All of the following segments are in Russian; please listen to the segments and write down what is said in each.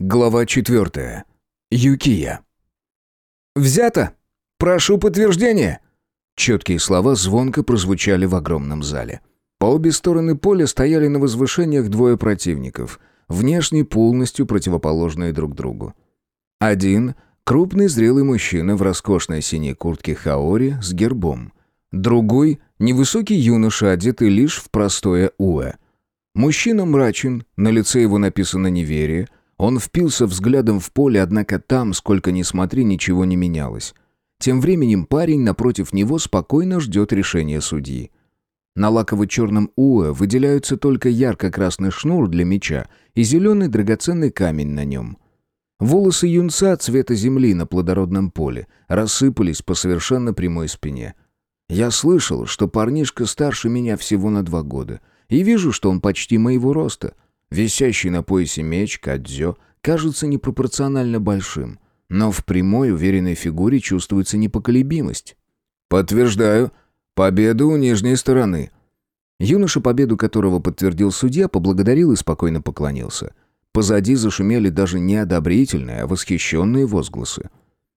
Глава четвертая. Юкия. «Взято! Прошу подтверждения!» Четкие слова звонко прозвучали в огромном зале. По обе стороны поля стояли на возвышениях двое противников, внешне полностью противоположные друг другу. Один — крупный зрелый мужчина в роскошной синей куртке хаори с гербом. Другой — невысокий юноша, одетый лишь в простое уэ. Мужчина мрачен, на лице его написано неверие — он впился взглядом в поле, однако там, сколько ни смотри, ничего не менялось. Тем временем парень напротив него спокойно ждет решения судьи. На лаково-черном уэ выделяются только ярко-красный шнур для меча и зеленый драгоценный камень на нем. Волосы юнца цвета земли на плодородном поле рассыпались по совершенно прямой спине. Я слышал, что парнишка старше меня всего на два года, и вижу, что он почти моего роста — Висящий на поясе меч Кадзё кажется непропорционально большим, но в прямой уверенной фигуре чувствуется непоколебимость. «Подтверждаю. Победа у нижней стороны». Юноша, победу которого подтвердил судья, поблагодарил и спокойно поклонился. Позади зашумели даже не одобрительные, а восхищенные возгласы.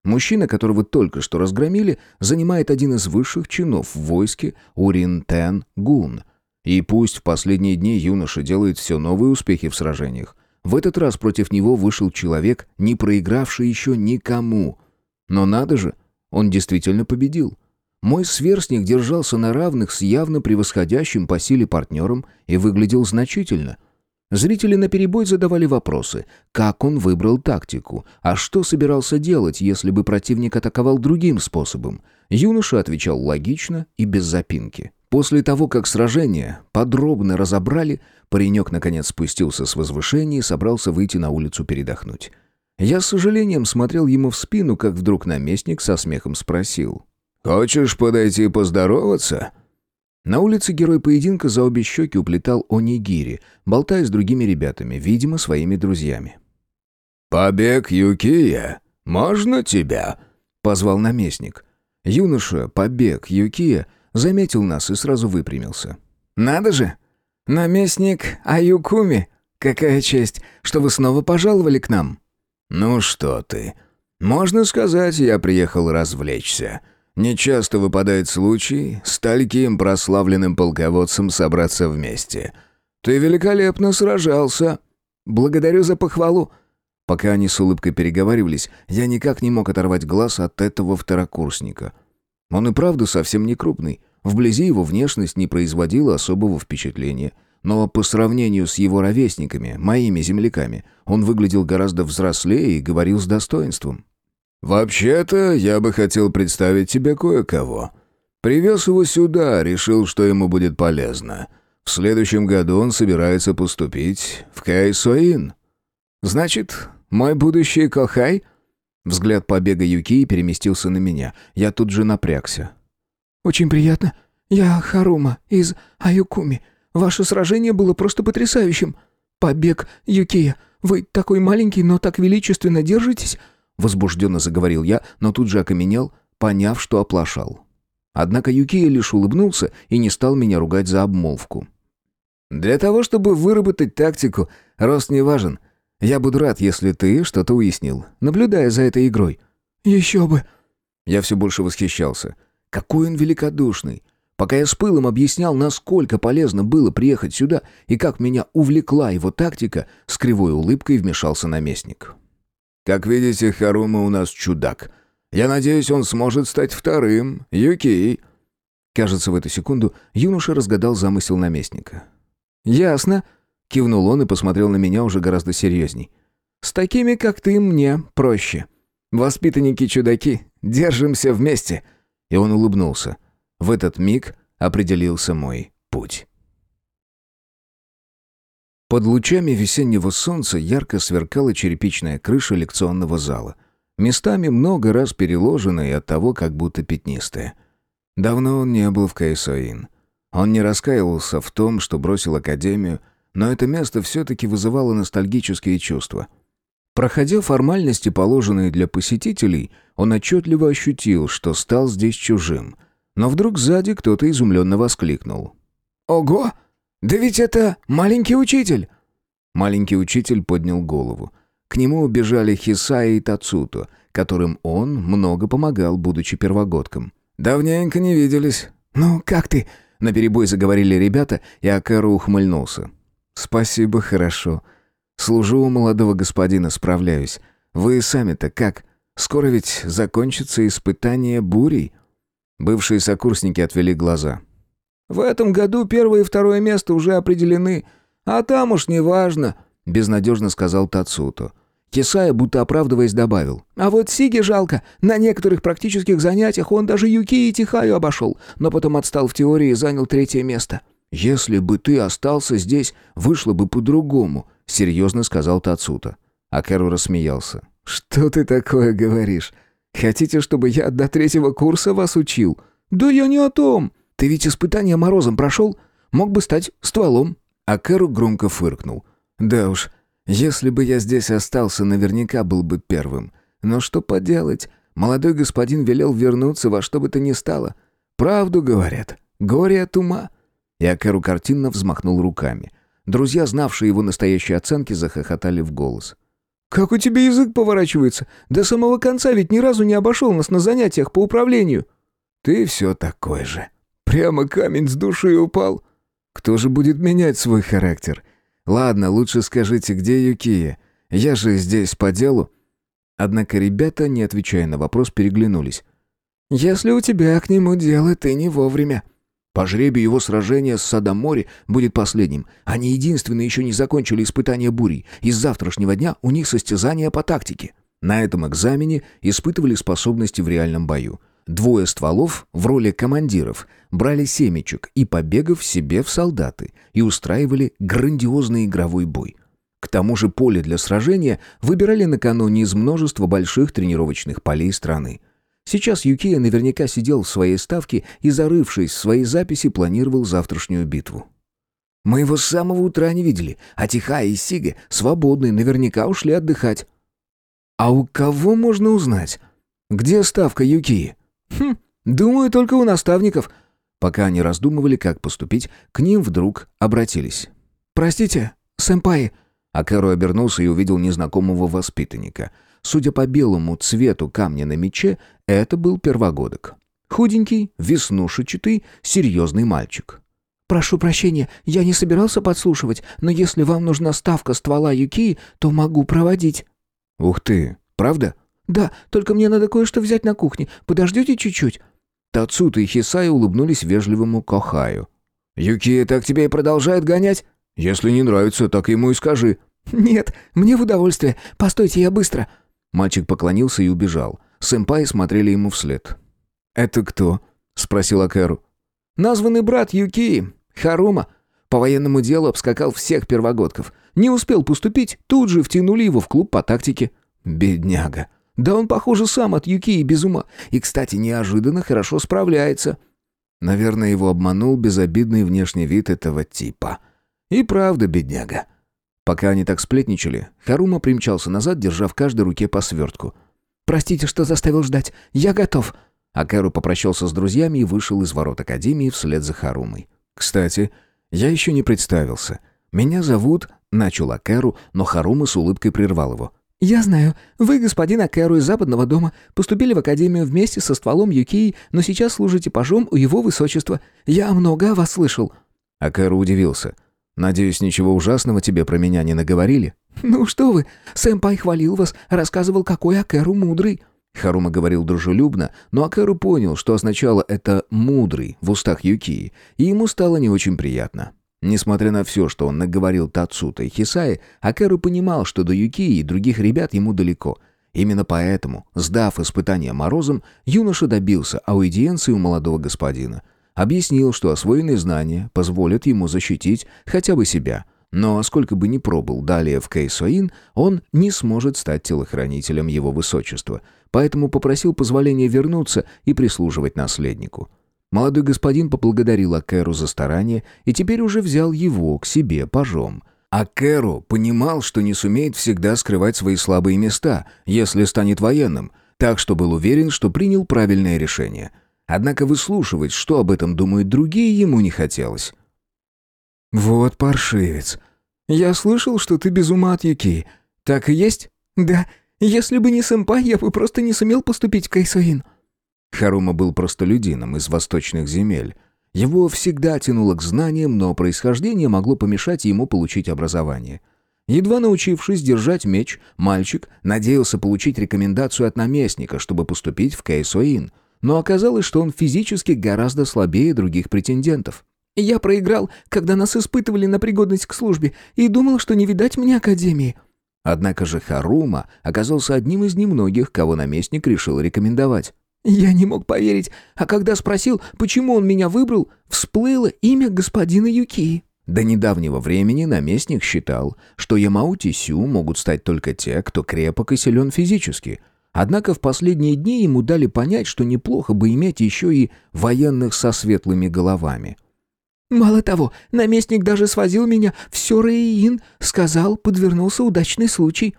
Мужчина, которого только что разгромили, занимает один из высших чинов в войске Уринтен Гун — и пусть в последние дни юноша делает все новые успехи в сражениях, в этот раз против него вышел человек, не проигравший еще никому. Но надо же, он действительно победил. Мой сверстник держался на равных с явно превосходящим по силе партнером и выглядел значительно. Зрители наперебой задавали вопросы, как он выбрал тактику, а что собирался делать, если бы противник атаковал другим способом. Юноша отвечал логично и без запинки. После того, как сражение подробно разобрали, паренек наконец спустился с возвышения и собрался выйти на улицу передохнуть. Я с сожалением смотрел ему в спину, как вдруг наместник со смехом спросил. «Хочешь подойти поздороваться?» На улице герой поединка за обе щеки уплетал онигири, болтая с другими ребятами, видимо, своими друзьями. «Побег Юкия, можно тебя?» — позвал наместник. Юноша, побег Юкия — заметил нас и сразу выпрямился. «Надо же! Наместник Аюкуми! Какая честь, что вы снова пожаловали к нам!» «Ну что ты! Можно сказать, я приехал развлечься. Нечасто выпадает случай с таким прославленным полководцем собраться вместе. Ты великолепно сражался!» «Благодарю за похвалу!» Пока они с улыбкой переговаривались, я никак не мог оторвать глаз от этого второкурсника. Он и правда совсем не крупный. Вблизи его внешность не производила особого впечатления. Но по сравнению с его ровесниками, моими земляками, он выглядел гораздо взрослее и говорил с достоинством. «Вообще-то, я бы хотел представить тебе кое-кого. Привез его сюда, решил, что ему будет полезно. В следующем году он собирается поступить в Кайсоин». «Значит, мой будущий Кохай?» Взгляд побега Юки переместился на меня. Я тут же напрягся. «Очень приятно. Я Харума из Аюкуми. Ваше сражение было просто потрясающим. Побег Юкия. Вы такой маленький, но так величественно держитесь». Возбужденно заговорил я, но тут же окаменел, поняв, что оплошал. Однако Юкия лишь улыбнулся и не стал меня ругать за обмолвку. «Для того, чтобы выработать тактику, рост не важен. Я буду рад, если ты что-то уяснил, наблюдая за этой игрой». «Еще бы!» Я все больше восхищался. Какой он великодушный. Пока я с пылом объяснял, насколько полезно было приехать сюда и как меня увлекла его тактика, с кривой улыбкой вмешался наместник. «Как видите, Харума у нас чудак. Я надеюсь, он сможет стать вторым. Юки!» Кажется, в эту секунду юноша разгадал замысел наместника. «Ясно», Кивнул он и посмотрел на меня уже гораздо серьезней. «С такими, как ты, мне проще. Воспитанники-чудаки, держимся вместе». И он улыбнулся. В этот миг определился мой путь. Под лучами весеннего солнца ярко сверкала черепичная крыша лекционного зала. Местами много раз переложенная и оттого как будто пятнистая. Давно он не был в Кайсоин. Он не раскаивался в том, что бросил академию, но это место все-таки вызывало ностальгические чувства. Проходя формальности, положенные для посетителей, он отчетливо ощутил, что стал здесь чужим. Но вдруг сзади кто-то изумленно воскликнул. «Ого! Да ведь это маленький учитель!» Маленький учитель поднял голову. К нему убежали Хисая и Тацуто, которым он много помогал, будучи первогодком. «Давненько не виделись». «Ну, как ты?» — наперебой заговорили ребята, и Акэру ухмыльнулся. «Спасибо, хорошо. Служу у молодого господина, справляюсь. Вы сами-то как? Скоро ведь закончится испытание бурей?» Бывшие сокурсники отвели глаза. В этом году первое и второе место уже определены, а там уж не важно», — безнадежно сказал Тацуто. Кисая, будто оправдываясь, добавил. «А вот Сиги жалко. На некоторых практических занятиях он даже Юки и Тихаю обошел, но потом отстал в теории и занял третье место». «Если бы ты остался здесь, вышло бы по-другому», — серьезно сказал Тацуто. А Кэру рассмеялся. «Что ты такое говоришь? Хотите, чтобы я до третьего курса вас учил?» «Да я не о том. Ты ведь испытание морозом прошел? Мог бы стать стволом». А Кэру громко фыркнул. «Да уж, если бы я здесь остался, наверняка был бы первым. Но что поделать? Молодой господин велел вернуться во что бы то ни стало. Правду говорят. Горе от ума». И Акеру картинно взмахнул руками. Друзья, знавшие его настоящие оценки, захохотали в голос. «Как у тебя язык поворачивается? До самого конца ведь ни разу не обошел нас на занятиях по управлению». «Ты все такой же», Прямо камень с души упал. Кто же будет менять свой характер? Ладно, лучше скажите, где Юкия? Я же здесь по делу. Однако ребята, не отвечая на вопрос, переглянулись. Если у тебя к нему дело, ты не вовремя. По жребию его сражение с Садамори будет последним. Они единственные еще не закончили испытание бурей, и с завтрашнего дня у них состязание по тактике. На этом экзамене испытывали способности в реальном бою. Двое стволов в роли командиров брали семечек и побегов себе в солдаты и устраивали грандиозный игровой бой. К тому же поле для сражения выбирали накануне из множества больших тренировочных полей страны. Сейчас Юкия наверняка сидел в своей ставке и, зарывшись в свои записи, планировал завтрашнюю битву. «Мы его с самого утра не видели, а Тихая и Сига свободные, наверняка ушли отдыхать». «А у кого можно узнать? Где ставка Юкии?» «Хм, думаю, только у наставников». Пока они раздумывали, как поступить, к ним вдруг обратились. «Простите, сэмпай». Акэру обернулся и увидел незнакомого воспитанника. Судя по белому цвету камня на мече, это был первогодок. Худенький, веснушечатый, серьезный мальчик. «Прошу прощения, я не собирался подслушивать, но если вам нужна ставка ствола Юки, то могу проводить». «Ух ты, правда?» «Да, только мне надо кое-что взять на кухне. Подождете чуть-чуть?» Тацута и Хисай улыбнулись вежливому Кохаю. «Юки так тебя и продолжает гонять? Если не нравится, так ему и скажи». «Нет, мне в удовольствие. Постойте, я быстро». Мальчик поклонился и убежал. Сэмпай смотрели ему вслед. «Это кто?» — спросил Акэру. «Названный брат Юки, Харума. По военному делу обскакал всех первогодков. Не успел поступить, тут же втянули его в клуб по тактике». «Бедняга», да он, похоже, сам от Юки и без ума. И, кстати, неожиданно хорошо справляется. Наверное, его обманул безобидный внешний вид этого типа. И правда, бедняга. Пока они так сплетничали, Харума примчался назад, держа в каждой руке по свертку. «Простите, что заставил ждать. Я готов». Акэру попрощался с друзьями и вышел из ворот Академии вслед за Харумой. «Кстати, я еще не представился. Меня зовут...» — начал Акэру, но Харума с улыбкой прервал его. «Я знаю. Вы, господин Акеру из Западного дома, поступили в академию вместе со стволом Юкии, но сейчас служите пажом у его высочества. Я много о вас слышал». Акеру удивился. «Надеюсь, ничего ужасного тебе про меня не наговорили?» «Ну что вы, сэмпай хвалил вас, рассказывал, какой Акеру мудрый». Харума говорил дружелюбно, но Акеру понял, что означало это «мудрый» в устах Юкии, и ему стало не очень приятно. Несмотря на все, что он наговорил Тацута и Хисае, Акеру понимал, что до Юки и других ребят ему далеко. Именно поэтому, сдав испытание морозом, юноша добился аудиенции у молодого господина. Объяснил, что освоенные знания позволят ему защитить хотя бы себя. Но сколько бы ни пробыл далее в Кейсоин, он не сможет стать телохранителем его высочества. Поэтому попросил позволения вернуться и прислуживать наследнику. Молодой господин поблагодарил Акеру за старание и теперь уже взял его к себе пажом. Акеру понимал, что не сумеет всегда скрывать свои слабые места, если станет военным, так что был уверен, что принял правильное решение. Однако выслушивать, что об этом думают другие, ему не хотелось. «Вот паршивец. Я слышал, что ты без ума от Юки. Так и есть?» «Да, если бы не сэмпай, я бы просто не сумел поступить в Кайсуин». Харума был простолюдином из восточных земель. Его всегда тянуло к знаниям, но происхождение могло помешать ему получить образование. Едва научившись держать меч, мальчик надеялся получить рекомендацию от наместника, чтобы поступить в Кейсоин, но оказалось, что он физически гораздо слабее других претендентов. «Я проиграл, когда нас испытывали на пригодность к службе, и думал, что не видать мне Академии». Однако же Харума оказался одним из немногих, кого наместник решил рекомендовать. Я не мог поверить, а когда спросил, почему он меня выбрал, всплыло имя господина Юки. До недавнего времени наместник считал, что Ямаути Сю могут стать только те, кто крепок и силен физически. Однако в последние дни ему дали понять, что неплохо бы иметь еще и военных со светлыми головами. «Мало того, наместник даже свозил меня в Сёрэйин, сказал, подвернулся удачный случай».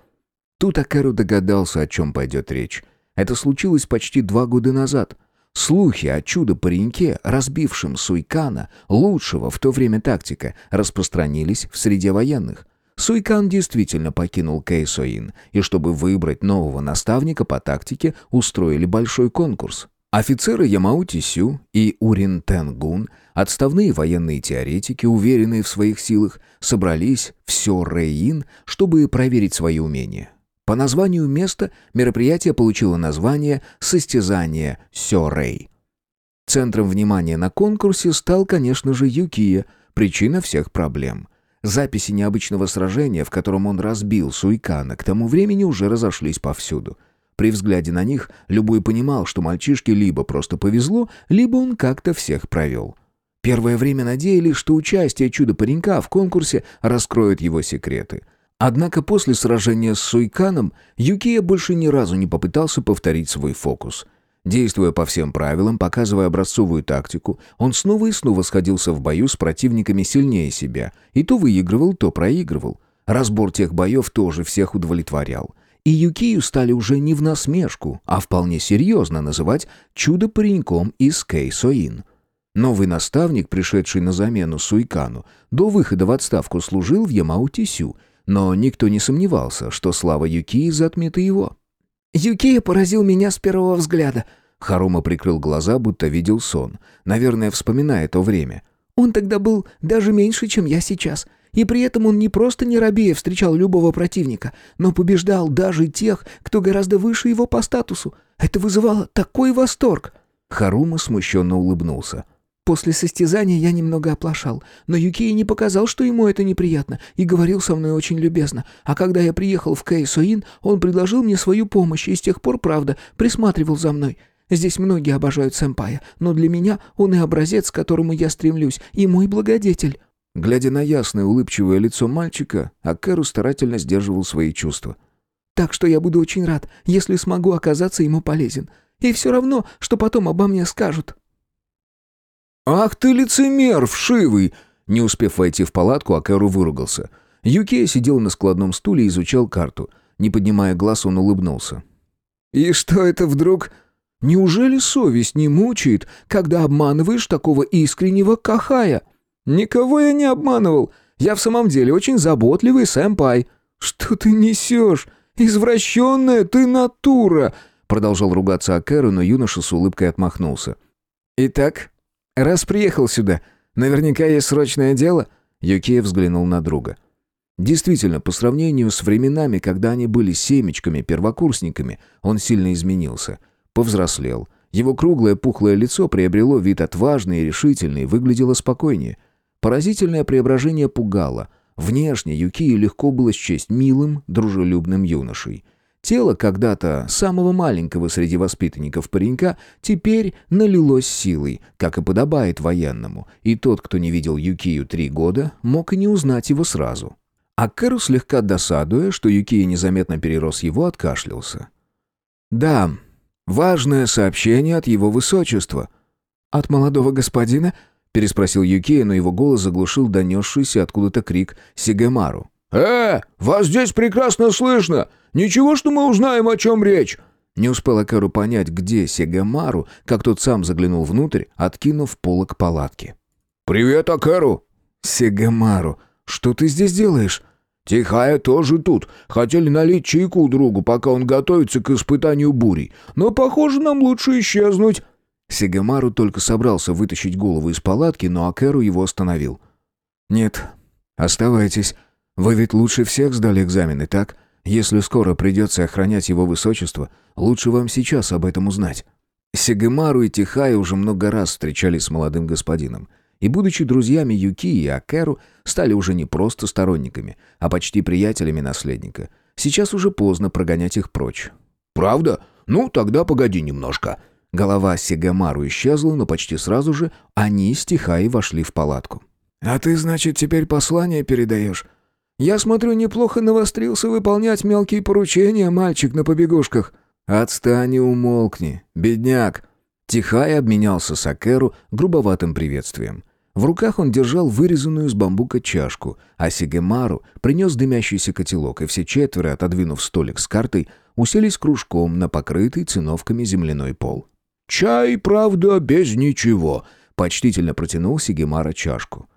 Тут Акеру догадался, о чем пойдет речь. Это случилось почти два года назад. Слухи о чудо-пареньке, разбившем Суйкана, лучшего в то время тактика, распространились в среде военных. Суйкан действительно покинул Кейсоин, и чтобы выбрать нового наставника по тактике, устроили большой конкурс. Офицеры Ямаути Сю и Урин Тенгун, отставные военные теоретики, уверенные в своих силах, собрались в Сё-Рэйин, чтобы проверить свои умения. По названию места мероприятие получило название «Состязание Сёрэй». Центром внимания на конкурсе стал, конечно же, Юкия, причина всех проблем. Записи необычного сражения, в котором он разбил Суйкана, к тому времени уже разошлись повсюду. При взгляде на них любой понимал, что мальчишке либо просто повезло, либо он как-то всех провел. Первое время надеялись, что участие чудо-паренька в конкурсе раскроет его секреты. Однако после сражения с Суйканом Юкия больше ни разу не попытался повторить свой фокус. Действуя по всем правилам, показывая образцовую тактику, он снова и снова сходился в бою с противниками сильнее себя, и то выигрывал, то проигрывал. Разбор тех боев тоже всех удовлетворял. И Юкию стали уже не в насмешку, а вполне серьезно называть чудо-пареньком из Кейсоин. Новый наставник, пришедший на замену Суйкану, до выхода в отставку служил в Ямаутисю – но никто не сомневался, что слава Юкии затмит и его. «Юкия поразил меня с первого взгляда», Харума прикрыл глаза, будто видел сон. Наверное, вспоминая то время. «Он тогда был даже меньше, чем я сейчас. И при этом он не просто не робея встречал любого противника, но побеждал даже тех, кто гораздо выше его по статусу. Это вызывало такой восторг!» Харума смущенно улыбнулся. После состязания я немного оплошал, но Юкия не показал, что ему это неприятно, и говорил со мной очень любезно. А когда я приехал в Кейсоин, он предложил мне свою помощь, и с тех пор, правда, присматривал за мной. Здесь многие обожают сэмпая, но для меня он и образец, к которому я стремлюсь, и мой благодетель». Глядя на ясное улыбчивое лицо мальчика, Акеру старательно сдерживал свои чувства. «Так что я буду очень рад, если смогу оказаться ему полезен. И все равно, что потом обо мне скажут». «Ах ты лицемер, вшивый!» Не успев войти в палатку, Акеру выругался. Юкия сидел на складном стуле и изучал карту. Не поднимая глаз, он улыбнулся. «И что это вдруг? Неужели совесть не мучает, когда обманываешь такого искреннего кахая?» «Никого я не обманывал. Я в самом деле очень заботливый сэмпай». «Что ты несешь? Извращенная ты натура!» Продолжал ругаться Акеру, но юноша с улыбкой отмахнулся. «Итак, «Раз приехал сюда, наверняка есть срочное дело?» Юкия взглянул на друга. Действительно, по сравнению с временами, когда они были семечками, первокурсниками, он сильно изменился. Повзрослел. Его круглое пухлое лицо приобрело вид отважный и решительный, выглядело спокойнее. Поразительное преображение пугало. Внешне Юкию легко было счесть милым, дружелюбным юношей. Тело когда-то самого маленького среди воспитанников паренька теперь налилось силой, как и подобает военному, и тот, кто не видел Юкию три года, мог и не узнать его сразу. А Кэру, слегка досадуя, что Юкия незаметно перерос его, откашлялся. «Да, важное сообщение от его высочества». «От молодого господина?» — переспросил Юкия, но его голос заглушил донесшийся откуда-то крик Сигемару. «Э, вас здесь прекрасно слышно! Ничего, что мы узнаем, о чем речь!» Не успел Акару понять, где Сегамару, как тот сам заглянул внутрь, откинув полок палатки. «Привет, Акару!» «Сегамару, что ты здесь делаешь?» Тихая тоже тут. Хотели налить чайку другу, пока он готовится к испытанию бурей. Но, похоже, нам лучше исчезнуть». Сигамару только собрался вытащить голову из палатки, но Акеру его остановил. «Нет, оставайтесь. Вы ведь лучше всех сдали экзамены, так? Если скоро придется охранять его высочество, лучше вам сейчас об этом узнать». Сигамару и Тихая уже много раз встречались с молодым господином. И, будучи друзьями Юки и Акеру, стали уже не просто сторонниками, а почти приятелями наследника. Сейчас уже поздно прогонять их прочь. «Правда? Ну, тогда погоди немножко». Голова Сигамару исчезла, но почти сразу же они с Тихаей вошли в палатку. «А ты, значит, теперь послание передаешь? Я смотрю, неплохо навострился выполнять мелкие поручения, мальчик на побегушках». «Отстань и умолкни, бедняк!» Тихай обменялся с Акеру грубоватым приветствием. В руках он держал вырезанную из бамбука чашку, а Сигемару принес дымящийся котелок, и все четверо, отодвинув столик с картой, уселись кружком на покрытый циновками земляной пол. «Чай, правда, без ничего», — почтительно протянул Сигемара чашку.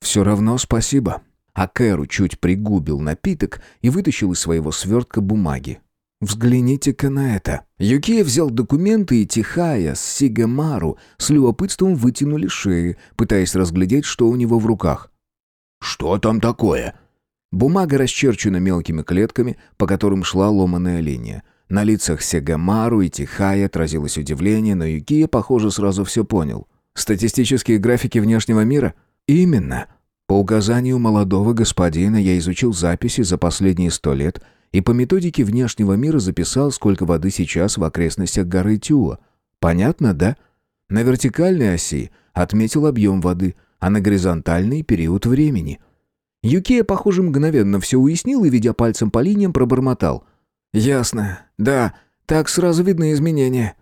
«Все равно спасибо». Акеру чуть пригубил напиток и вытащил из своего свертка бумаги. «Взгляните-ка на это». Юкия взял документы, и Тихая с Сигамару с любопытством вытянули шеи, пытаясь разглядеть, что у него в руках. «Что там такое?» Бумага расчерчена мелкими клетками, по которым шла ломаная линия. На лицах Сегамару и Тихая отразилось удивление, но Юкия, похоже, сразу все понял. «Статистические графики внешнего мира?» «Именно. По указанию молодого господина я изучил записи за последние сто лет и по методике внешнего мира записал, сколько воды сейчас в окрестностях горы Тюа. Понятно, да? На вертикальной оси отметил объем воды, а на горизонтальной — период времени. Юкия, похоже, мгновенно все уяснил и, ведя пальцем по линиям, пробормотал. «Ясно. Да, так сразу видны изменения».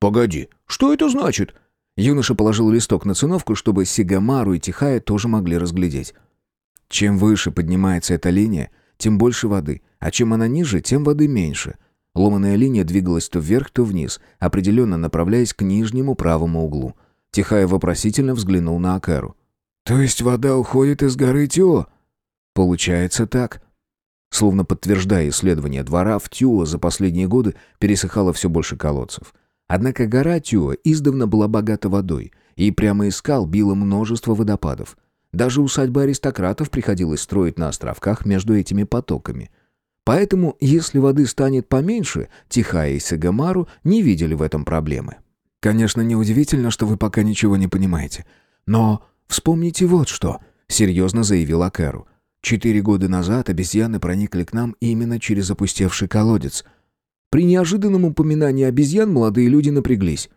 «Погоди, что это значит?» Юноша положил листок на циновку, чтобы Сигамару и Тихая тоже могли разглядеть. Чем выше поднимается эта линия, тем больше воды, а чем она ниже, тем воды меньше. Ломаная линия двигалась то вверх, то вниз, определенно направляясь к нижнему правому углу. Тихая вопросительно взглянул на Акару. «То есть вода уходит из горы Тио?» «Получается так». Словно подтверждая исследования двора, в Тюо за последние годы пересыхало все больше колодцев. Однако гора Тюо издавна была богата водой, и прямо из скал било множество водопадов. Даже усадьбы аристократов приходилось строить на островках между этими потоками. Поэтому, если воды станет поменьше, Тихая и Сагамару не видели в этом проблемы. «Конечно, неудивительно, что вы пока ничего не понимаете. Но вспомните вот что», — серьезно заявил Акеру. «Четыре года назад обезьяны проникли к нам именно через опустевший колодец. При неожиданном упоминании обезьян молодые люди напряглись.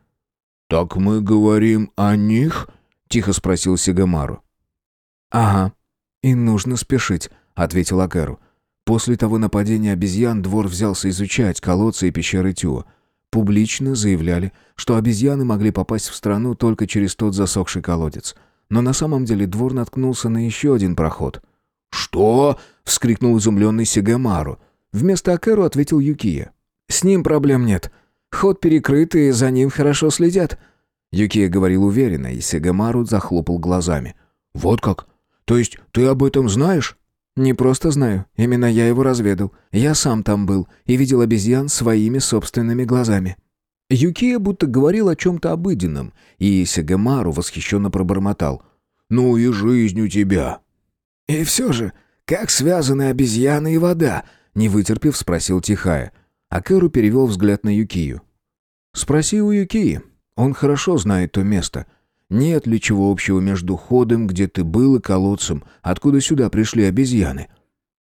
«Так мы говорим о них?» — тихо спросил Сигамару. «Ага. И нужно спешить», — ответил Акеру. После того нападения обезьян двор взялся изучать колодцы и пещеры Тюа. Публично заявляли, что обезьяны могли попасть в страну только через тот засохший колодец. Но на самом деле двор наткнулся на еще один проход. «Что?» — вскрикнул изумленный Сигамару. Вместо Акеру ответил Юкия. «С ним проблем нет. Ход перекрыт, и за ним хорошо следят». Юкия говорил уверенно, и Сигамару захлопал глазами. «Вот как? То есть ты об этом знаешь?» «Не просто знаю. Именно я его разведал. Я сам там был и видел обезьян своими собственными глазами». Юкия будто говорил о чем-то обыденном, и Сегамару восхищенно пробормотал. «Ну и жизнь у тебя». «И все же, как связаны обезьяны и вода?» Не вытерпев, спросил Тихая. Акеру перевел взгляд на Юкию. «Спроси у Юкии. Он хорошо знает то место. Нет ли чего общего между ходом, где ты был, и колодцем, откуда сюда пришли обезьяны?»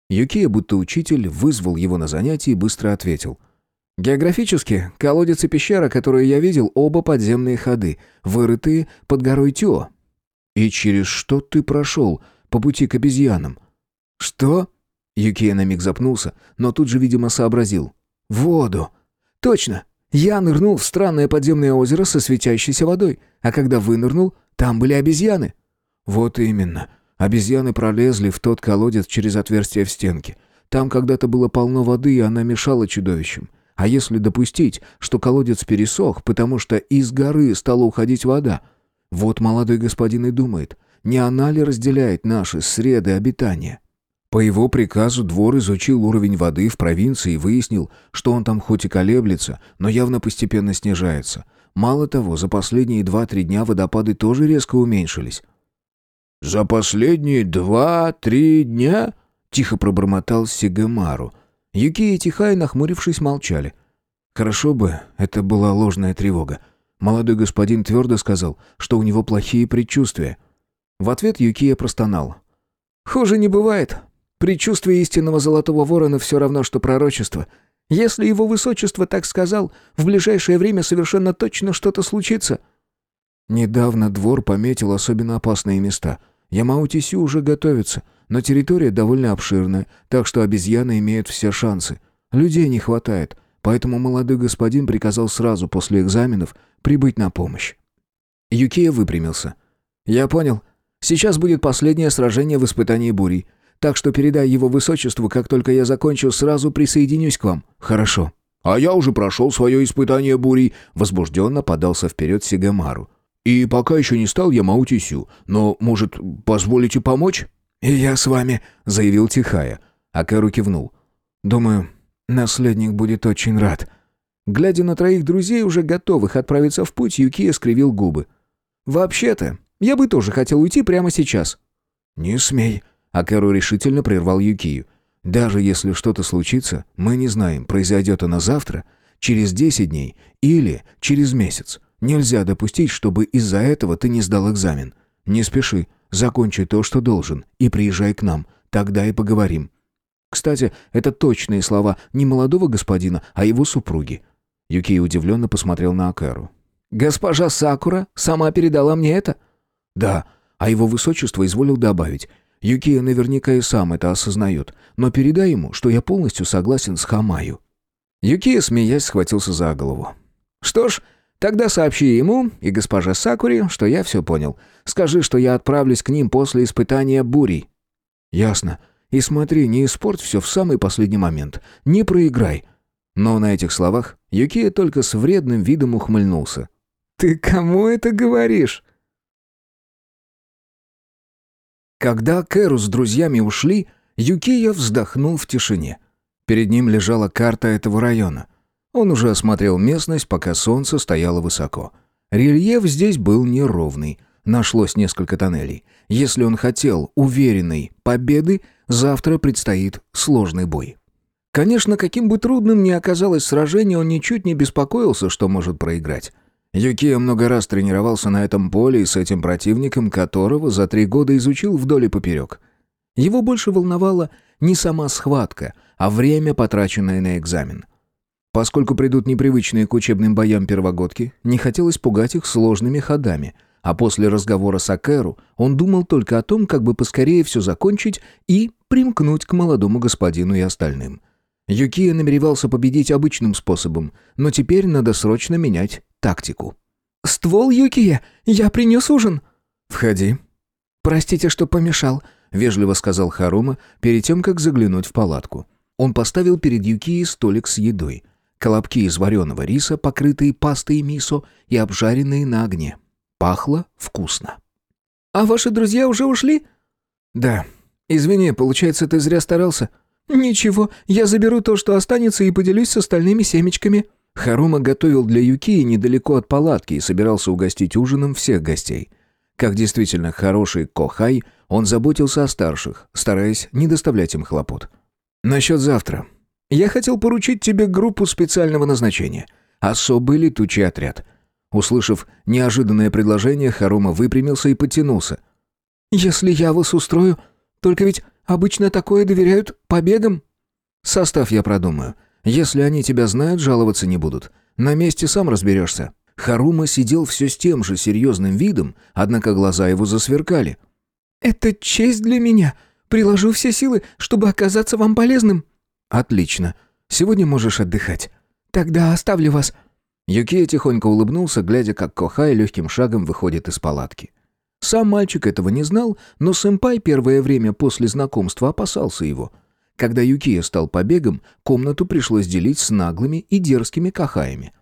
Юкия, будто учитель, вызвал его на занятие и быстро ответил. «Географически, колодец и пещера, которые я видел, оба подземные ходы, вырытые под горой Тё». «И через что ты прошел по пути к обезьянам?» «Что?» Юкия на миг запнулся, но тут же, видимо, сообразил. «Воду! Точно! Я нырнул в странное подземное озеро со светящейся водой, а когда вынырнул, там были обезьяны. Вот именно. Обезьяны пролезли в тот колодец через отверстие в стенке. Там когда-то было полно воды, и она мешала чудовищам. А если допустить, что колодец пересох, потому что из горы стала уходить вода? Вот молодой господин и думает, не она ли разделяет наши среды обитания? По его приказу двор изучил уровень воды в провинции и выяснил, что он там хоть и колеблется, но явно постепенно снижается. Мало того, за последние два-три дня водопады тоже резко уменьшились. «За последние два-три дня?» — тихо пробормотал Сигемару. Юки и Тихай, нахмурившись, молчали. Хорошо бы, это была ложная тревога. Молодой господин твердо сказал, что у него плохие предчувствия. В ответ Юкия простонал. «Хуже не бывает. Предчувствие истинного золотого ворона все равно, что пророчество. Если его высочество так сказал, в ближайшее время совершенно точно что-то случится». Недавно двор пометил особенно опасные места. Ямаутисю уже готовится, но территория довольно обширная, так что обезьяны имеют все шансы. Людей не хватает, поэтому молодой господин приказал сразу после экзаменов прибыть на помощь. Юкия выпрямился. «Я понял. Сейчас будет последнее сражение в испытании бурей. Так что передай его высочеству, как только я закончу, сразу присоединюсь к вам. Хорошо». «А я уже прошел свое испытание бурей», — возбужденно подался вперед Сигамару. «И пока еще не стал я Маутисю, но, может, позволите помочь?» «И я с вами», — заявил Тихая. А Кэру кивнул. «Думаю, наследник будет очень рад». Глядя на троих друзей, уже готовых отправиться в путь, Юкия скривил губы. «Вообще-то, я бы тоже хотел уйти прямо сейчас». «Не смей», Акеру решительно прервал Юкию. «Даже если что-то случится, мы не знаем, произойдет оно завтра, через десять дней или через месяц. Нельзя допустить, чтобы из-за этого ты не сдал экзамен. Не спеши, закончи то, что должен, и приезжай к нам, тогда и поговорим». Кстати, это точные слова не молодого господина, а его супруги. Юкий удивленно посмотрел на Акеру. «Госпожа Сакура сама передала мне это?» «Да, а его высочество изволил добавить. Юкия наверняка и сам это осознает, но передай ему, что я полностью согласен с Хамаю». Юкия, смеясь, схватился за голову. «Что ж, тогда сообщи ему и госпоже Сакури, что я все понял. Скажи, что я отправлюсь к ним после испытания бурей». «Ясно. И смотри, не испорть все в самый последний момент. Не проиграй». Но на этих словах Юкия только с вредным видом ухмыльнулся. «Ты кому это говоришь?» Когда Кэру с друзьями ушли, Юкия вздохнул в тишине. Перед ним лежала карта этого района. Он уже осмотрел местность, пока солнце стояло высоко. Рельеф здесь был неровный. Нашлось несколько тоннелей. Если он хотел уверенной победы, завтра предстоит сложный бой. Конечно, каким бы трудным ни оказалось сражение, он ничуть не беспокоился, что может проиграть. Юкия много раз тренировался на этом поле и с этим противником, которого за три года изучил вдоль и поперек. Его больше волновала не сама схватка, а время, потраченное на экзамен. Поскольку придут непривычные к учебным боям первогодки, не хотелось пугать их сложными ходами, а после разговора с Акеру он думал только о том, как бы поскорее все закончить и примкнуть к молодому господину и остальным. Юкия намеревался победить обычным способом, но теперь надо срочно менять тактику. «Ствол, Юкия, я принес ужин». «Входи». «Простите, что помешал», — вежливо сказал Харума перед тем, как заглянуть в палатку. Он поставил перед Юкией столик с едой. Колобки из вареного риса, покрытые пастой мисо и обжаренные на огне. Пахло вкусно. «А ваши друзья уже ушли?» «Да. Извини, получается, ты зря старался». «Ничего, я заберу то, что останется, и поделюсь с остальными семечками». Харума готовил для Юкии недалеко от палатки и собирался угостить ужином всех гостей. Как действительно хороший кохай, он заботился о старших, стараясь не доставлять им хлопот. «Насчет завтра. Я хотел поручить тебе группу специального назначения. Особый летучий отряд». Услышав неожиданное предложение, Харума выпрямился и подтянулся. «Если я вас устрою, только ведь обычно такое доверяют побегам». «Состав я продумаю. Если они тебя знают, жаловаться не будут. На месте сам разберешься». Харума сидел все с тем же серьезным видом, однако глаза его засверкали. «Это честь для меня. Приложу все силы, чтобы оказаться вам полезным». «Отлично. Сегодня можешь отдыхать». «Тогда оставлю вас». Юкия тихонько улыбнулся, глядя, как Кохай легким шагом выходит из палатки. Сам мальчик этого не знал, но сэмпай первое время после знакомства опасался его. Когда Юкия стал побегом, комнату пришлось делить с наглыми и дерзкими кахаями.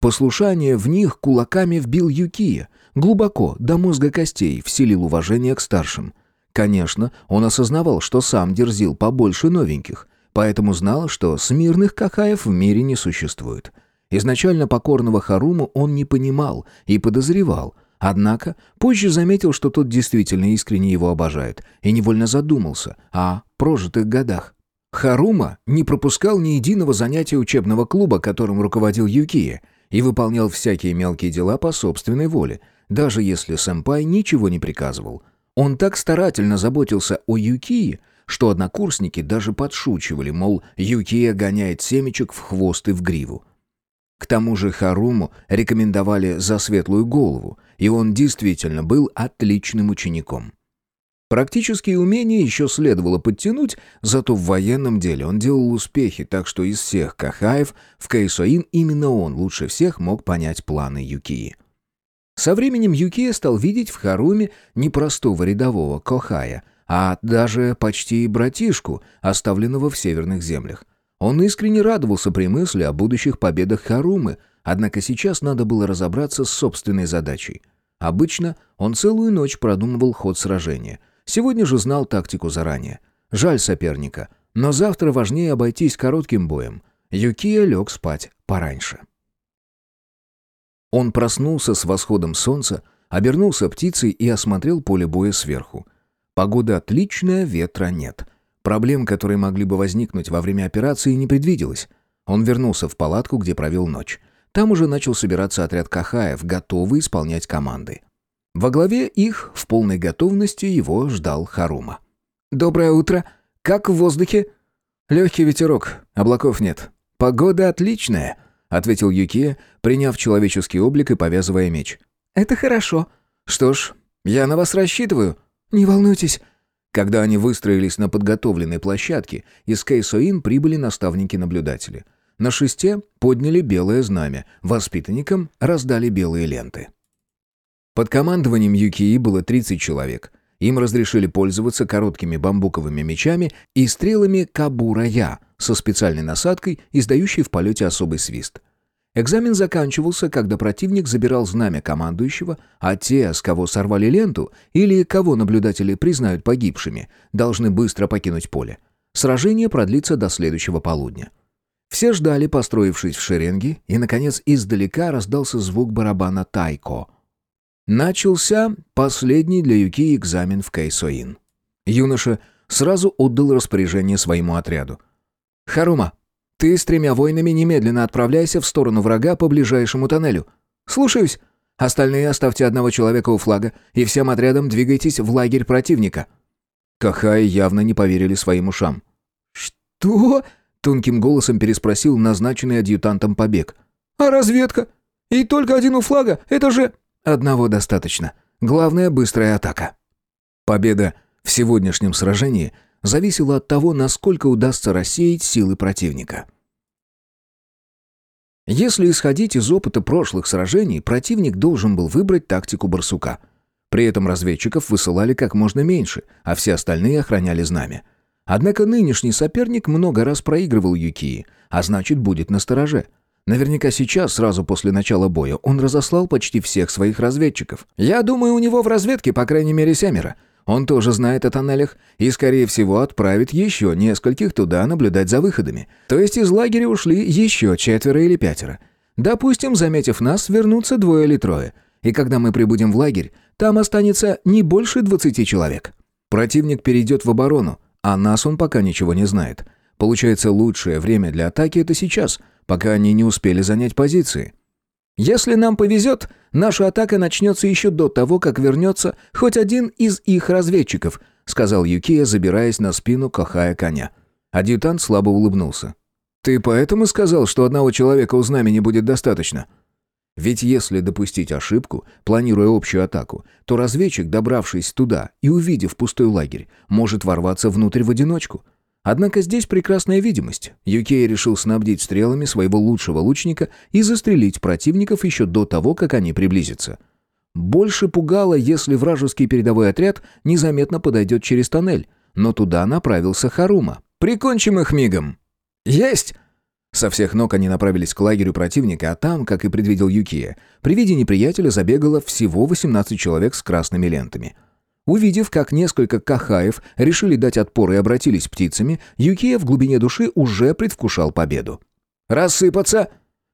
Послушание в них кулаками вбил Юкия, глубоко, до мозга костей, вселил уважение к старшим. Конечно, он осознавал, что сам дерзил побольше новеньких, поэтому знал, что смирных какаев в мире не существует. Изначально покорного Харуму он не понимал и подозревал, однако позже заметил, что тот действительно искренне его обожает, и невольно задумался о прожитых годах. Харума не пропускал ни единого занятия учебного клуба, которым руководил Юкия, и выполнял всякие мелкие дела по собственной воле, даже если сэмпай ничего не приказывал. Он так старательно заботился о Юкии, что однокурсники даже подшучивали, мол, Юкия гоняет семечек в хвост и в гриву. К тому же Харуму рекомендовали за светлую голову, и он действительно был отличным учеником. Практические умения еще следовало подтянуть, зато в военном деле он делал успехи, так что из всех Кахаев в Кайсоин именно он лучше всех мог понять планы Юкии. Со временем Юкия стал видеть в Харуме не простого рядового Кохая, а даже почти братишку, оставленного в северных землях. Он искренне радовался при мысли о будущих победах Харумы, однако сейчас надо было разобраться с собственной задачей. Обычно он целую ночь продумывал ход сражения – Сегодня же знал тактику заранее. Жаль соперника, но завтра важнее обойтись коротким боем. Юкия лег спать пораньше. Он проснулся с восходом солнца, обернулся птицей и осмотрел поле боя сверху. Погода отличная, ветра нет. Проблем, которые могли бы возникнуть во время операции, не предвиделось. Он вернулся в палатку, где провел ночь. Там уже начал собираться отряд Кахаев, готовый исполнять команды. Во главе их в полной готовности его ждал Харума. «Доброе утро. Как в воздухе?» «Легкий ветерок. Облаков нет. Погода отличная», — ответил Юкия, приняв человеческий облик и повязывая меч. «Это хорошо. Что ж, я на вас рассчитываю. Не волнуйтесь». Когда они выстроились на подготовленной площадке, из Кейсоин прибыли наставники-наблюдатели. На шесте подняли белое знамя, воспитанникам раздали белые ленты. Под командованием Юкии было 30 человек. Им разрешили пользоваться короткими бамбуковыми мечами и стрелами кабурая со специальной насадкой, издающей в полете особый свист. Экзамен заканчивался, когда противник забирал знамя командующего, а те, с кого сорвали ленту или кого наблюдатели признают погибшими, должны быстро покинуть поле. Сражение продлится до следующего полудня. Все ждали, построившись в шеренги, и, наконец, издалека раздался звук барабана «Тайко», Начался последний для Юки экзамен в Кайсоин. Юноша сразу отдал распоряжение своему отряду. «Харума, ты с тремя воинами немедленно отправляйся в сторону врага по ближайшему тоннелю. Слушаюсь. Остальные оставьте одного человека у флага и всем отрядом двигайтесь в лагерь противника». Кахаи явно не поверили своим ушам. «Что?» — тонким голосом переспросил назначенный адъютантом побег. «А разведка? И только один у флага? Это же...» Одного достаточно. Главное — быстрая атака. Победа в сегодняшнем сражении зависела от того, насколько удастся рассеять силы противника. Если исходить из опыта прошлых сражений, противник должен был выбрать тактику барсука. При этом разведчиков высылали как можно меньше, а все остальные охраняли знамя. Однако нынешний соперник много раз проигрывал Юкии, а значит будет на стороже — Наверняка сейчас, сразу после начала боя, он разослал почти всех своих разведчиков. Я думаю, у него в разведке по крайней мере семеро. Он тоже знает о тоннелях и, скорее всего, отправит еще нескольких туда наблюдать за выходами. То есть из лагеря ушли еще четверо или пятеро. Допустим, заметив нас, вернутся двое или трое. И когда мы прибудем в лагерь, там останется не больше двадцати человек. Противник перейдет в оборону, а нас он пока ничего не знает. Получается, лучшее время для атаки — это сейчас — пока они не успели занять позиции. Если нам повезет, наша атака начнется еще до того, как вернется хоть один из их разведчиков», сказал Юкия, забираясь на спину Кохая коня. Адъютант слабо улыбнулся. «Ты поэтому сказал, что одного человека у знамени будет достаточно?» Ведь если допустить ошибку, планируя общую атаку, то разведчик, добравшись туда и увидев пустой лагерь, может ворваться внутрь в одиночку – Однако здесь прекрасная видимость. Юкей решил снабдить стрелами своего лучшего лучника и застрелить противников еще до того, как они приблизятся. Больше пугало, если вражеский передовой отряд незаметно подойдет через тоннель, но туда направился Харума. «Прикончим их мигом!» «Есть!» Со всех ног они направились к лагерю противника, а там, как и предвидел Юкия, при виде неприятеля забегало всего 18 человек с красными лентами – Увидев, как несколько кахаев решили дать отпор и обратились птицами, Юкия в глубине души уже предвкушал победу. «Рассыпаться!»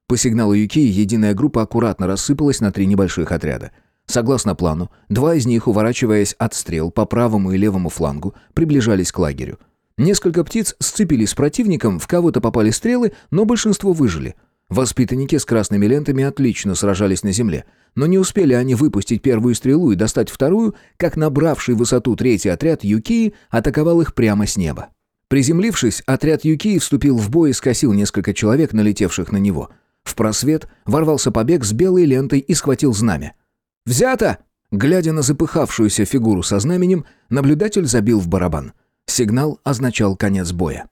По сигналу Юкии единая группа аккуратно рассыпалась на три небольших отряда. Согласно плану, два из них, уворачиваясь от стрел по правому и левому флангу, приближались к лагерю. Несколько птиц сцепились с противником, в кого-то попали стрелы, но большинство выжили. Воспитанники с красными лентами отлично сражались на земле, но не успели они выпустить первую стрелу и достать вторую, как набравший высоту третий отряд Юкии атаковал их прямо с неба. Приземлившись, отряд Юкии вступил в бой и скосил несколько человек, налетевших на него. В просвет ворвался побег с белой лентой и схватил знамя. «Взято!» Глядя на запыхавшуюся фигуру со знаменем, наблюдатель забил в барабан. Сигнал означал конец боя.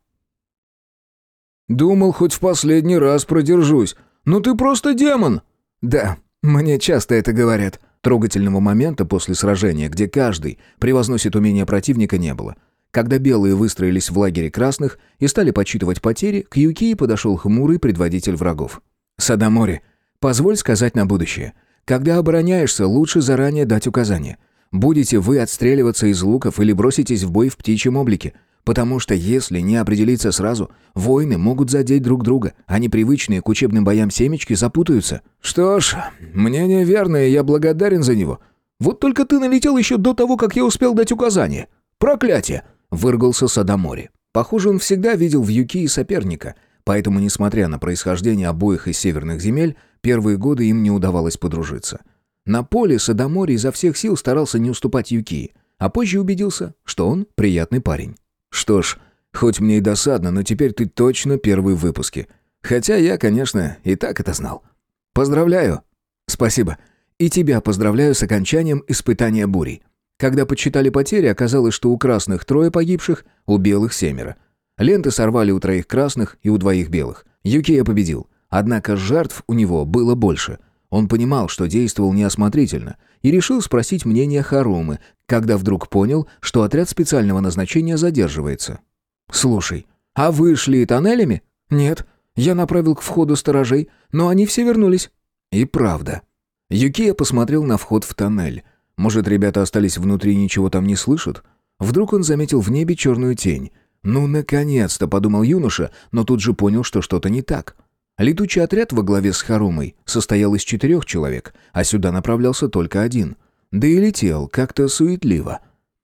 «Думал, хоть в последний раз продержусь. Ну ты просто демон!» «Да, мне часто это говорят». Трогательного момента после сражения, где каждый превозносит умение противника, не было. Когда белые выстроились в лагере красных и стали подсчитывать потери, к Юкии подошел хмурый предводитель врагов. «Садамори, позволь сказать на будущее. Когда обороняешься, лучше заранее дать указания. Будете вы отстреливаться из луков или броситесь в бой в птичьем облике. Потому что если не определиться сразу, воины могут задеть друг друга, а непривычные к учебным боям семечки запутаются. Что ж, мнение верное, я благодарен за него. Вот только ты налетел еще до того, как я успел дать указание. Проклятие! Выргался Садамори. Похоже, он всегда видел в Юки соперника, поэтому, несмотря на происхождение обоих из северных земель, первые годы им не удавалось подружиться. На поле Садамори изо всех сил старался не уступать Юки, а позже убедился, что он приятный парень. Что ж, хоть мне и досадно, но теперь ты точно первый в выпуске. Хотя я, конечно, и так это знал. Поздравляю. Спасибо. И тебя поздравляю с окончанием испытания бури. Когда подсчитали потери, оказалось, что у красных трое погибших, у белых семеро. Ленты сорвали у троих красных и у двоих белых. Юкия победил. Однако жертв у него было больше. Он понимал, что действовал неосмотрительно, и решил спросить мнение Харумы, когда вдруг понял, что отряд специального назначения задерживается. «Слушай, а вы шли тоннелями?» «Нет. Я направил к входу сторожей, но они все вернулись». И правда. Юкия посмотрел на вход в тоннель. Может, ребята остались внутри и ничего там не слышат? Вдруг он заметил в небе черную тень. «Ну, наконец-то!» — подумал юноша, но тут же понял, что что-то не так. Летучий отряд во главе с Харумой состоял из четырех человек, а сюда направлялся только один. Да и летел как-то суетливо.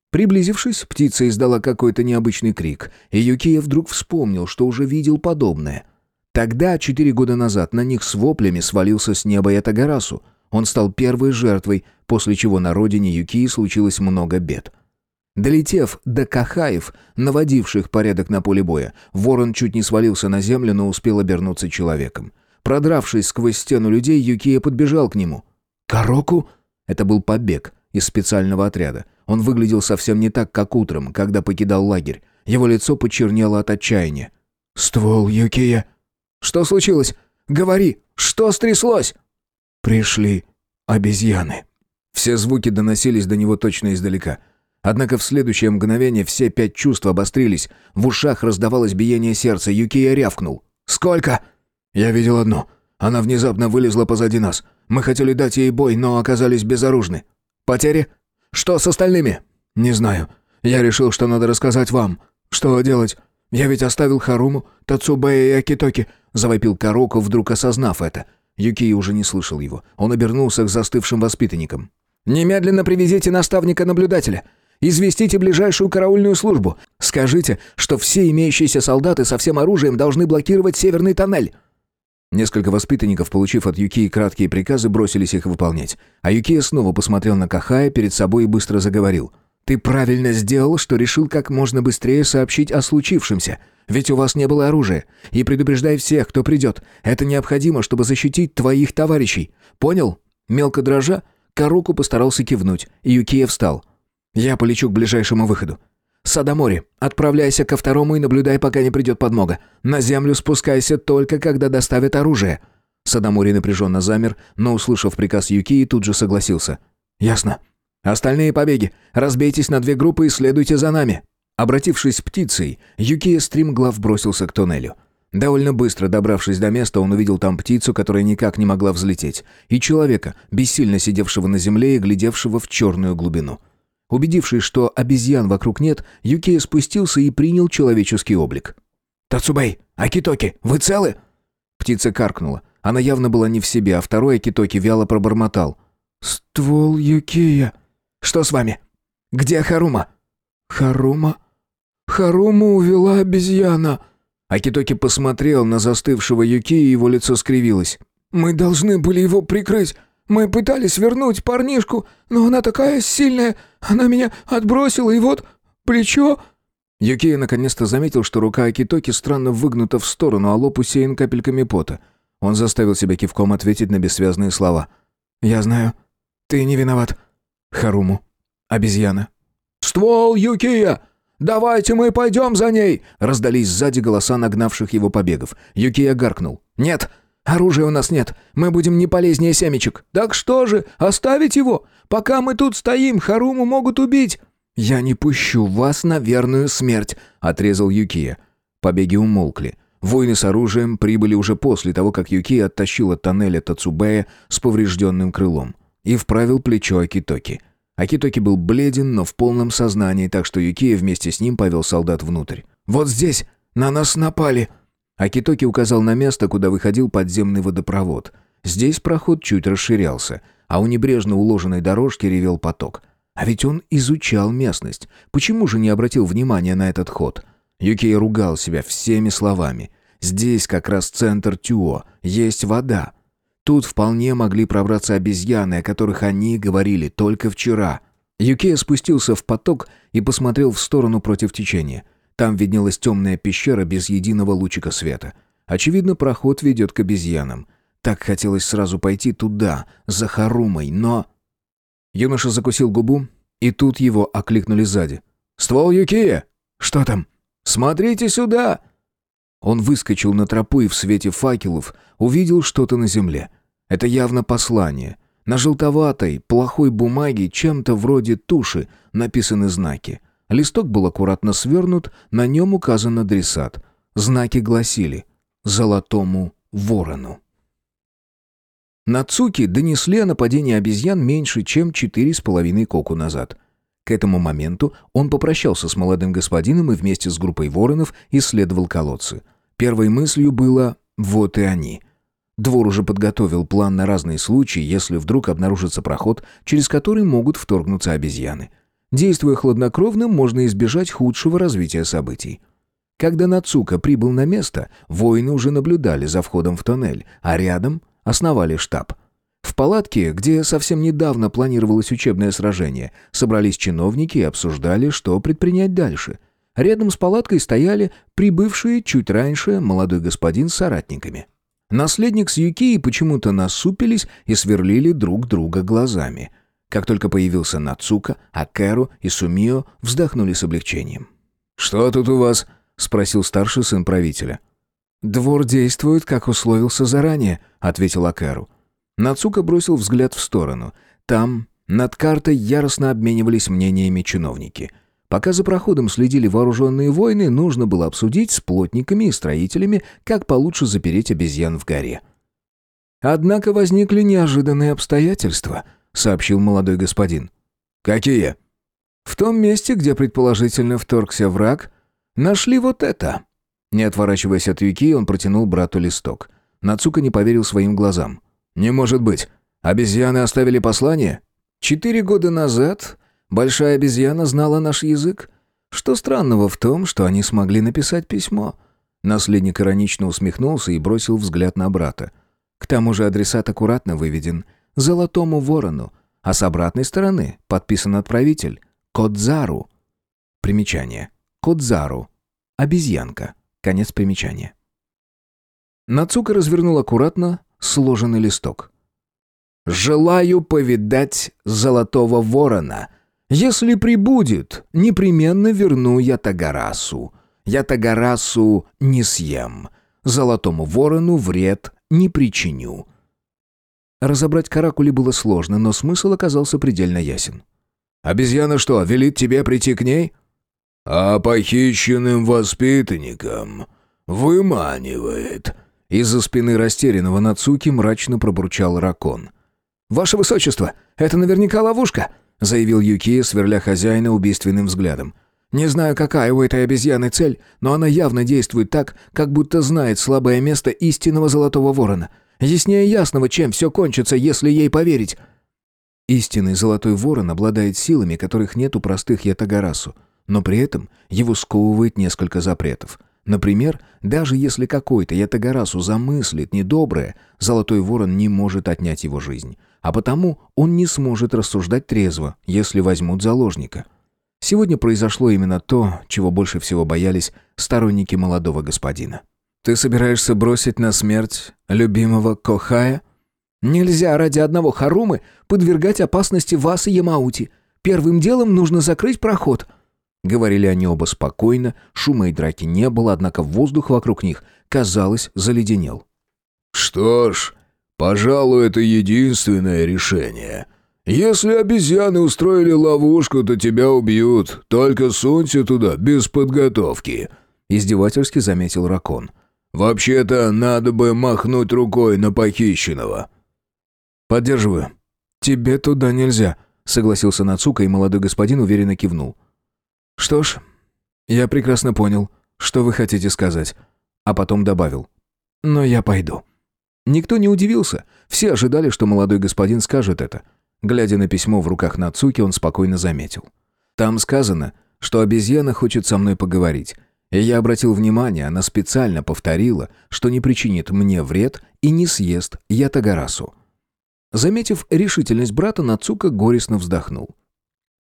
Приблизившись, птица издала какой-то необычный крик, и Юкия вдруг вспомнил, что уже видел подобное. Тогда, четыре года назад, на них с воплями свалился с неба Ятагарасу. Он стал первой жертвой, после чего на родине Юкии случилось много бед. Долетев до Кахаев, наводивших порядок на поле боя, ворон чуть не свалился на землю, но успел обернуться человеком. Продравшись сквозь стену людей, Юкия подбежал к нему. «Кароку?» Это был побег из специального отряда. Он выглядел совсем не так, как утром, когда покидал лагерь. Его лицо почернело от отчаяния. «Ствол, Юкия!» «Что случилось? Говори! Что стряслось?» «Пришли обезьяны». Все звуки доносились до него точно издалека. Однако в следующее мгновение все пять чувств обострились. В ушах раздавалось биение сердца. Юкия рявкнул. «Сколько?» «Я видел одну. Она внезапно вылезла позади нас. Мы хотели дать ей бой, но оказались безоружны. Потери? Что с остальными?» «Не знаю. Я решил, что надо рассказать вам. Что делать? Я ведь оставил Харуму, Тацубе и Акитоки», — завопил Кароко, вдруг осознав это. Юкия уже не слышал его. Он обернулся к застывшим воспитанникам. «Немедленно привезите наставника-наблюдателя. Известите ближайшую караульную службу. Скажите, что все имеющиеся солдаты со всем оружием должны блокировать северный тоннель». Несколько воспитанников, получив от Юкии краткие приказы, бросились их выполнять. А Юкия снова посмотрел на Кахая перед собой и быстро заговорил. «Ты правильно сделал, что решил как можно быстрее сообщить о случившемся. Ведь у вас не было оружия. И предупреждай всех, кто придет. Это необходимо, чтобы защитить твоих товарищей. Понял?» Мелко дрожа, Каруку постарался кивнуть, и Юкия встал. Я полечу к ближайшему выходу. Садамори, отправляйся ко второму и наблюдай, пока не придет подмога. На землю спускайся только, когда доставят оружие». Садамори напряженно замер, но, услышав приказ Юкии, тут же согласился. «Ясно. Остальные побеги. Разбейтесь на две группы и следуйте за нами». Обратившись птицей, Юкия стримглав бросился к туннелю. Довольно быстро добравшись до места, он увидел там птицу, которая никак не могла взлететь, и человека, бессильно сидевшего на земле и глядевшего в черную глубину. Убедившись, что обезьян вокруг нет, Юкия спустился и принял человеческий облик. «Тацубэй, Акитоки, вы целы?» Птица каркнула. Она явно была не в себе, а второй Акитоки вяло пробормотал. «Ствол Юкия. Что с вами? Где Харума?» «Харума? Харуму увела обезьяна». Акитоки посмотрел на застывшего Юки, и его лицо скривилось. «Мы должны были его прикрыть. Мы пытались вернуть парнишку, но она такая сильная. Она меня отбросила, и вот плечо...» Юкия наконец-то заметил, что рука Акитоки странно выгнута в сторону, а лоб усеян капельками пота. Он заставил себя кивком ответить на бессвязные слова. «Я знаю. Ты не виноват. Харуму. Обезьяна». «Ствол, Юкия! Давайте мы пойдем за ней!» Раздались сзади голоса нагнавших его побегов. Юкия гаркнул. «Нет! Оружия у нас нет. Мы будем не полезнее семечек. Так что же, оставить его? Пока мы тут стоим, Харуму могут убить!» «Я не пущу вас на верную смерть», — отрезал Юкия. Побеги умолкли. Воины с оружием прибыли уже после того, как Юкия оттащил от тоннеля Тацубея с поврежденным крылом и вправил плечо Акитоки. Акитоки был бледен, но в полном сознании, так что Юкия вместе с ним повел солдат внутрь. «Вот здесь! На нас напали!» Акитоки указал на место, куда выходил подземный водопровод. Здесь проход чуть расширялся, а у небрежно уложенной дорожки ревел поток. А ведь он изучал местность. Почему же не обратил внимания на этот ход? Юкей ругал себя всеми словами. Здесь как раз центр Тюо, есть вода. Тут вполне могли пробраться обезьяны, о которых они говорили только вчера. Юкей спустился в поток и посмотрел в сторону против течения. Там виднелась темная пещера без единого лучика света. Очевидно, проход ведет к обезьянам. Так хотелось сразу пойти туда, за Харумой, но... Юноша закусил губу, и тут его окликнули сзади. «Ствол Юкия!» «Что там?» «Смотрите сюда!» Он выскочил на тропу и в свете факелов увидел что-то на земле. Это явно послание. На желтоватой, плохой бумаге, чем-то вроде туши, написаны знаки. Листок был аккуратно свернут, на нем указан адресат. Знаки гласили «Золотому ворону». Нацуки донесли о нападении обезьян меньше, чем четыре с половиной коку назад. К этому моменту он попрощался с молодым господином и вместе с группой воронов исследовал колодцы. Первой мыслью было «вот и они». Двор уже подготовил план на разные случаи, если вдруг обнаружится проход, через который могут вторгнуться обезьяны. Действуя хладнокровно, можно избежать худшего развития событий. Когда Нацука прибыл на место, воины уже наблюдали за входом в тоннель, а рядом основали штаб. В палатке, где совсем недавно планировалось учебное сражение, собрались чиновники и обсуждали, что предпринять дальше. Рядом с палаткой стояли прибывшие чуть раньше молодой господин с соратниками. Наследник с Юкией почему-то насупились и сверлили друг друга глазами – как только появился Нацука, Акеру и Сумио вздохнули с облегчением. «Что тут у вас?» — спросил старший сын правителя. «Двор действует, как условился заранее», — ответил Акеру. Нацука бросил взгляд в сторону. Там, над картой, яростно обменивались мнениями чиновники. Пока за проходом следили вооруженные воины, нужно было обсудить с плотниками и строителями, как получше запереть обезьян в горе. Однако возникли неожиданные обстоятельства —— сообщил молодой господин. «Какие?» «В том месте, где предположительно вторгся враг, нашли вот это». Не отворачиваясь от Юки, он протянул брату листок. Нацука не поверил своим глазам. «Не может быть. Обезьяны оставили послание?» «Четыре года назад большая обезьяна знала наш язык. Что странного в том, что они смогли написать письмо?» Наследник иронично усмехнулся и бросил взгляд на брата. «К тому же адресат аккуратно выведен золотому ворону, а с обратной стороны подписан отправитель Кодзару. Примечание. Кодзару. Обезьянка. Конец примечания. Нацука развернул аккуратно сложенный листок. «Желаю повидать золотого ворона. Если прибудет, непременно верну я Тагарасу. Я Тагарасу не съем. Золотому ворону вред не причиню. Разобрать каракули было сложно, но смысл оказался предельно ясен. «Обезьяна что, велит тебе прийти к ней?» «А похищенным воспитанникам выманивает». Из-за спины растерянного Нацуки мрачно пробурчал Ракон. «Ваше высочество, это наверняка ловушка. заявил Юкия, сверля хозяина убийственным взглядом. «Не знаю, какая у этой обезьяны цель, но она явно действует так, как будто знает слабое место истинного золотого ворона. Яснее ясного, чем все кончится, если ей поверить». Истинный золотой ворон обладает силами, которых нет у простых ятагарасу, но при этом его сковывает несколько запретов. Например, даже если какой-то ятагарасу замыслит недоброе, золотой ворон не может отнять его жизнь а потому он не сможет рассуждать трезво, если возьмут заложника. Сегодня произошло именно то, чего больше всего боялись сторонники молодого господина. «Ты собираешься бросить на смерть любимого Кохая?» «Нельзя ради одного Харумы подвергать опасности вас и Ямаути. Первым делом нужно закрыть проход». Говорили они оба спокойно, шума и драки не было, однако воздух вокруг них, казалось, заледенел. «Что ж, Пожалуй, это единственное решение. Если обезьяны устроили ловушку, то тебя убьют. Только сунься туда без подготовки», — издевательски заметил Ракон. «Вообще-то надо бы махнуть рукой на похищенного». «Поддерживаю. Тебе туда нельзя», — согласился Нацука, и молодой господин уверенно кивнул. «Что ж, я прекрасно понял, что вы хотите сказать». А потом добавил. «Но я пойду». Никто не удивился. Все ожидали, что молодой господин скажет это. Глядя на письмо в руках Нацуки, он спокойно заметил. Там сказано, что обезьяна хочет со мной поговорить. И я обратил внимание, она специально повторила, что не причинит мне вред и не съест Ятагарасу. Заметив решительность брата, Нацука горестно вздохнул.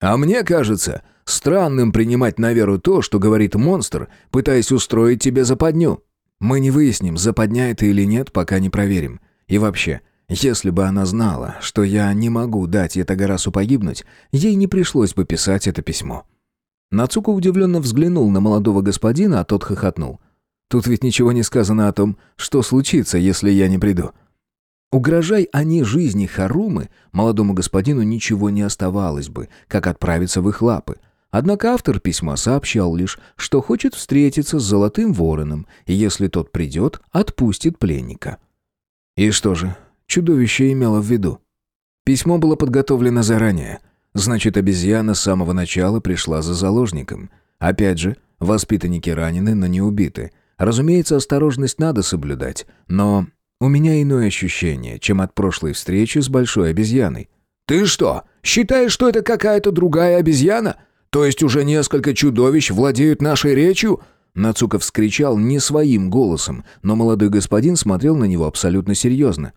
«А мне кажется, странным принимать на веру то, что говорит монстр, пытаясь устроить тебе западню. Мы не выясним, западня это или нет, пока не проверим. И вообще, если бы она знала, что я не могу дать Ятагарасу погибнуть, ей не пришлось бы писать это письмо». Нацука удивленно взглянул на молодого господина, а тот хохотнул. «Тут ведь ничего не сказано о том, что случится, если я не приду». Угрожай они жизни Харумы, молодому господину ничего не оставалось бы, как отправиться в их лапы. Однако автор письма сообщал лишь, что хочет встретиться с Золотым Вороном, и если тот придет, отпустит пленника. И что же, чудовище имело в виду? Письмо было подготовлено заранее. Значит, обезьяна с самого начала пришла за заложником. Опять же, воспитанники ранены, но не убиты. Разумеется, осторожность надо соблюдать, но у меня иное ощущение, чем от прошлой встречи с большой обезьяной. «Ты что, считаешь, что это какая-то другая обезьяна?» То есть уже несколько чудовищ владеют нашей речью?» Нацуков вскричал не своим голосом, но молодой господин смотрел на него абсолютно серьезно.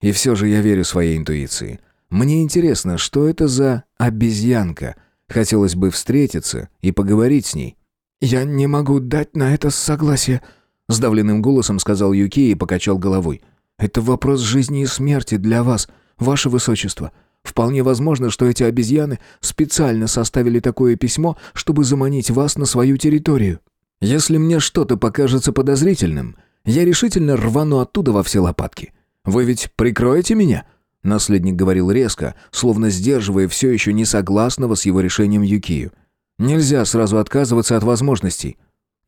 «И все же я верю своей интуиции. Мне интересно, что это за обезьянка? Хотелось бы встретиться и поговорить с ней». «Я не могу дать на это согласие», — сдавленным голосом сказал Юки и покачал головой. «Это вопрос жизни и смерти для вас, ваше высочество. Вполне возможно, что эти обезьяны специально составили такое письмо, чтобы заманить вас на свою территорию. Если мне что-то покажется подозрительным, я решительно рвану оттуда во все лопатки. Вы ведь прикроете меня?» Наследник говорил резко, словно сдерживая все еще несогласного с его решением Юкию. «Нельзя сразу отказываться от возможностей».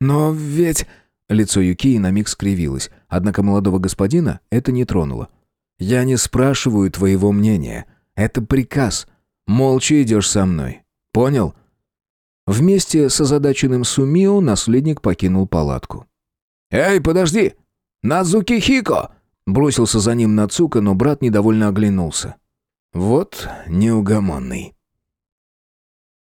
«Но ведь...» Лицо Юкии на миг скривилось, однако молодого господина это не тронуло. «Я не спрашиваю твоего мнения», это приказ. Молча идешь со мной. Понял?» Вместе с озадаченным Сумио наследник покинул палатку. «Эй, подожди! Надзуки Хико!» Бросился за ним Нацука, но брат недовольно оглянулся. «Вот неугомонный».